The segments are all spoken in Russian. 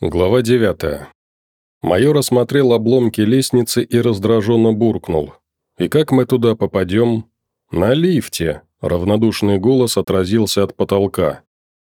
Глава 9. Майор осмотрел обломки лестницы и раздраженно буркнул. «И как мы туда попадем?» «На лифте», – равнодушный голос отразился от потолка.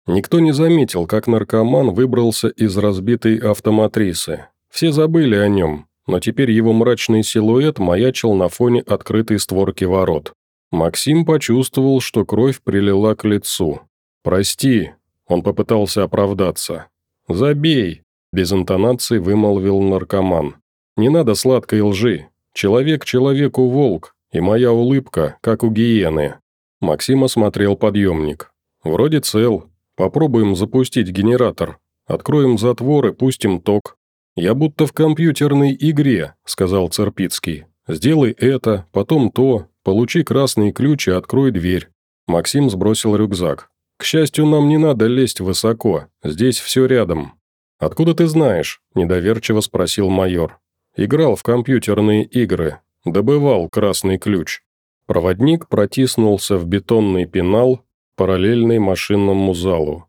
Никто не заметил, как наркоман выбрался из разбитой автоматрисы. Все забыли о нем, но теперь его мрачный силуэт маячил на фоне открытой створки ворот. Максим почувствовал, что кровь прилила к лицу. «Прости», – он попытался оправдаться. «Забей!» – без интонации вымолвил наркоман. «Не надо сладкой лжи. Человек человеку волк, и моя улыбка, как у гиены». Максим осмотрел подъемник. «Вроде цел. Попробуем запустить генератор. Откроем затвор и пустим ток». «Я будто в компьютерной игре», – сказал Церпицкий. «Сделай это, потом то, получи красный ключ и открой дверь». Максим сбросил рюкзак. «К счастью, нам не надо лезть высоко, здесь все рядом». «Откуда ты знаешь?» – недоверчиво спросил майор. «Играл в компьютерные игры, добывал красный ключ». Проводник протиснулся в бетонный пенал, параллельный машинному залу.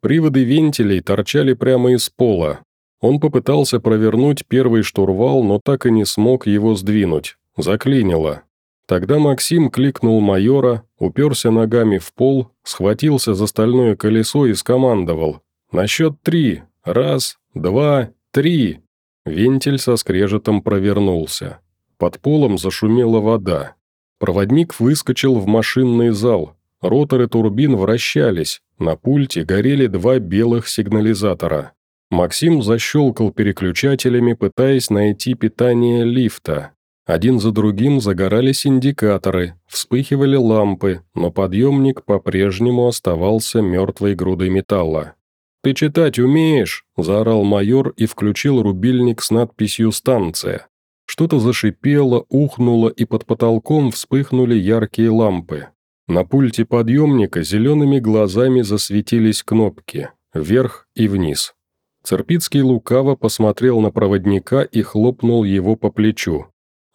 Приводы вентилей торчали прямо из пола. Он попытался провернуть первый штурвал, но так и не смог его сдвинуть. Заклинило. Тогда Максим кликнул майора, уперся ногами в пол, схватился за стальное колесо и скомандовал. «На счет три! Раз, два, три!» Вентиль со скрежетом провернулся. Под полом зашумела вода. Проводник выскочил в машинный зал. Роторы турбин вращались. На пульте горели два белых сигнализатора. Максим защелкал переключателями, пытаясь найти питание лифта. Один за другим загорались индикаторы, вспыхивали лампы, но подъемник по-прежнему оставался мертвой грудой металла. «Ты читать умеешь?» – заорал майор и включил рубильник с надписью «Станция». Что-то зашипело, ухнуло, и под потолком вспыхнули яркие лампы. На пульте подъемника зелеными глазами засветились кнопки – вверх и вниз. Церпицкий лукаво посмотрел на проводника и хлопнул его по плечу.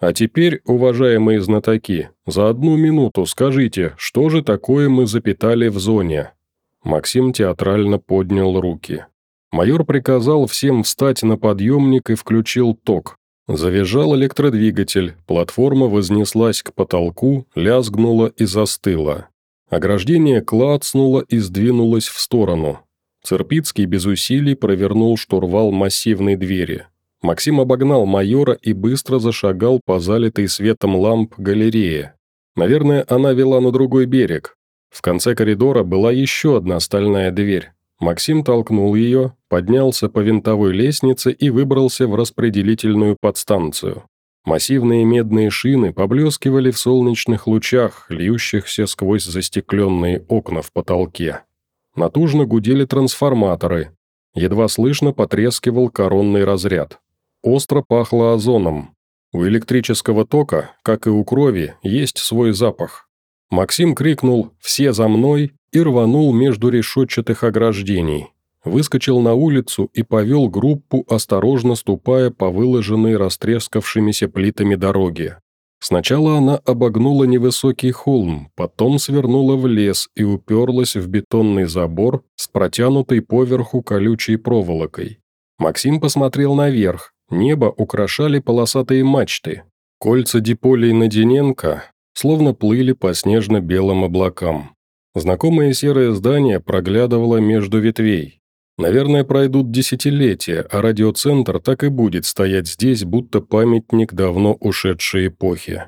А теперь, уважаемые знатоки, за одну минуту скажите, что же такое мы запитали в зоне?» Максим театрально поднял руки. Майор приказал всем встать на подъемник и включил ток. Завизжал электродвигатель, платформа вознеслась к потолку, лязгнула и застыла. Ограждение клацнуло и сдвинулось в сторону. Церпицкий без усилий провернул штурвал массивной двери. Максим обогнал майора и быстро зашагал по залитой светом ламп галерее. Наверное, она вела на другой берег. В конце коридора была еще одна стальная дверь. Максим толкнул ее, поднялся по винтовой лестнице и выбрался в распределительную подстанцию. Массивные медные шины поблескивали в солнечных лучах, льющихся сквозь застекленные окна в потолке. Натужно гудели трансформаторы. Едва слышно потрескивал коронный разряд. Остро пахло озоном. У электрического тока, как и у крови, есть свой запах. Максим крикнул «Все за мной!» и рванул между решетчатых ограждений. Выскочил на улицу и повел группу, осторожно ступая по выложенной растрескавшимися плитами дороге. Сначала она обогнула невысокий холм, потом свернула в лес и уперлась в бетонный забор с протянутой поверху колючей проволокой. Максим посмотрел наверх, Небо украшали полосатые мачты. Кольца диполей Надиненко словно плыли по снежно-белым облакам. Знакомое серое здание проглядывало между ветвей. Наверное, пройдут десятилетия, а радиоцентр так и будет стоять здесь, будто памятник давно ушедшей эпохи.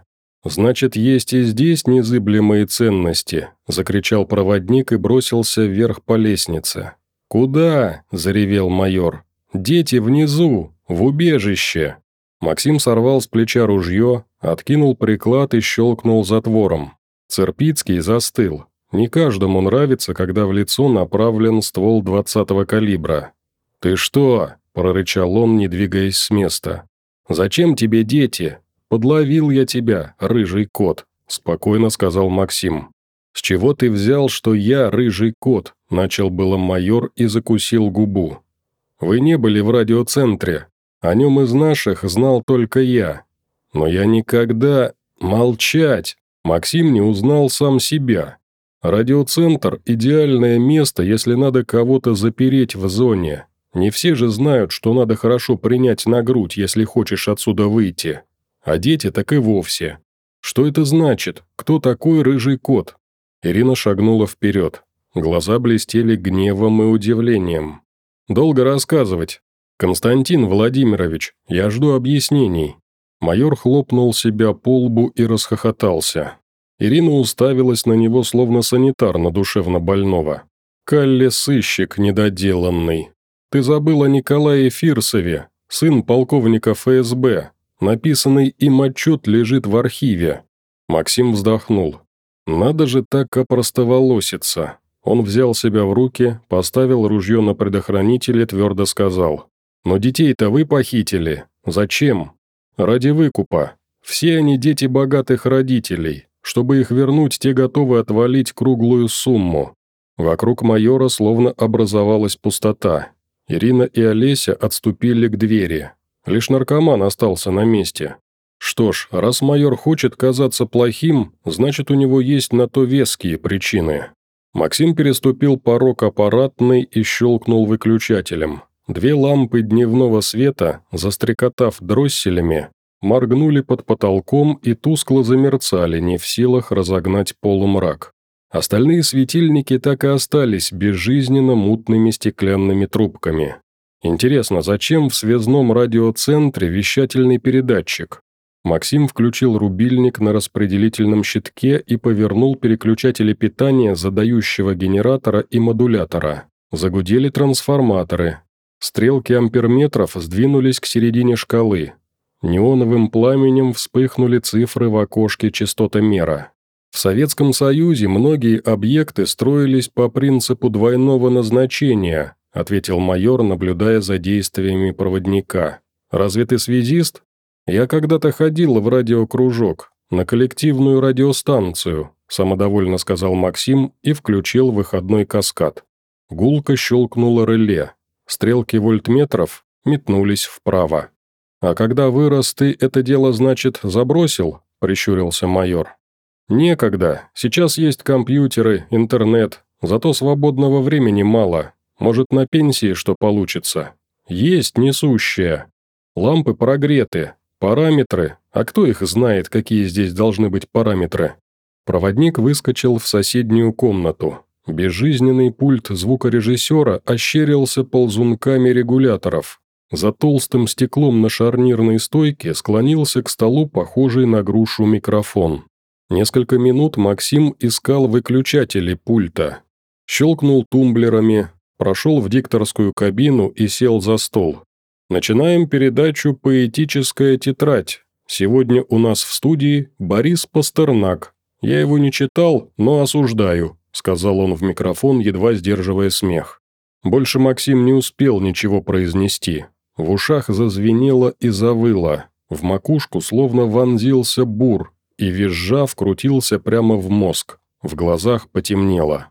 «Значит, есть и здесь незыблемые ценности», – закричал проводник и бросился вверх по лестнице. «Куда?» – заревел майор. «Дети внизу! В убежище!» Максим сорвал с плеча ружье, откинул приклад и щелкнул затвором. Церпицкий застыл. Не каждому нравится, когда в лицо направлен ствол 20-го калибра. «Ты что?» – прорычал он, не двигаясь с места. «Зачем тебе дети? Подловил я тебя, рыжий кот», – спокойно сказал Максим. «С чего ты взял, что я рыжий кот?» – начал было майор и закусил губу. «Вы не были в радиоцентре. О нем из наших знал только я. Но я никогда... Молчать! Максим не узнал сам себя. Радиоцентр – идеальное место, если надо кого-то запереть в зоне. Не все же знают, что надо хорошо принять на грудь, если хочешь отсюда выйти. А дети так и вовсе. Что это значит? Кто такой рыжий кот? Ирина шагнула вперед. Глаза блестели гневом и удивлением. «Долго рассказывать. Константин Владимирович, я жду объяснений». Майор хлопнул себя по лбу и расхохотался. Ирина уставилась на него, словно санитар на душевно больного. «Калле сыщик недоделанный. Ты забыл о Николае Фирсове, сын полковника ФСБ. Написанный им отчет лежит в архиве». Максим вздохнул. «Надо же так опростоволоситься». Он взял себя в руки, поставил ружье на предохранитель и твердо сказал. «Но детей-то вы похитили. Зачем? Ради выкупа. Все они дети богатых родителей. Чтобы их вернуть, те готовы отвалить круглую сумму. Вокруг майора словно образовалась пустота. Ирина и Олеся отступили к двери. Лишь наркоман остался на месте. Что ж, раз майор хочет казаться плохим, значит у него есть на то веские причины. Максим переступил порог аппаратной и щелкнул выключателем. Две лампы дневного света, застрекотав дросселями, моргнули под потолком и тускло замерцали, не в силах разогнать полумрак. Остальные светильники так и остались безжизненно мутными стеклянными трубками. Интересно, зачем в связном радиоцентре вещательный передатчик? Максим включил рубильник на распределительном щитке и повернул переключатели питания задающего генератора и модулятора. Загудели трансформаторы. Стрелки амперметров сдвинулись к середине шкалы. Неоновым пламенем вспыхнули цифры в окошке частотомера. В Советском Союзе многие объекты строились по принципу двойного назначения, ответил майор, наблюдая за действиями проводника. «Разве ты связист?» «Я когда-то ходил в радиокружок, на коллективную радиостанцию», самодовольно сказал Максим и включил выходной каскад. Гулко щелкнуло реле. Стрелки вольтметров метнулись вправо. «А когда вырос, ты это дело, значит, забросил?» – прищурился майор. «Некогда. Сейчас есть компьютеры, интернет. Зато свободного времени мало. Может, на пенсии что получится. Есть несущая. Лампы прогреты. Параметры. А кто их знает, какие здесь должны быть параметры?» Проводник выскочил в соседнюю комнату. Безжизненный пульт звукорежиссера ощерился ползунками регуляторов, за толстым стеклом на шарнирной стойке склонился к столу похожий на грушу микрофон. Несколько минут Максим искал выключатели пульта. Щелкнул тумблерами, прошел в дикторскую кабину и сел за стол. Начинаем передачу «Поэтическая тетрадь». Сегодня у нас в студии Борис Пастернак. Я его не читал, но осуждаю», — сказал он в микрофон, едва сдерживая смех. Больше Максим не успел ничего произнести. В ушах зазвенело и завыло, в макушку словно вонзился бур, и визжа вкрутился прямо в мозг, в глазах потемнело.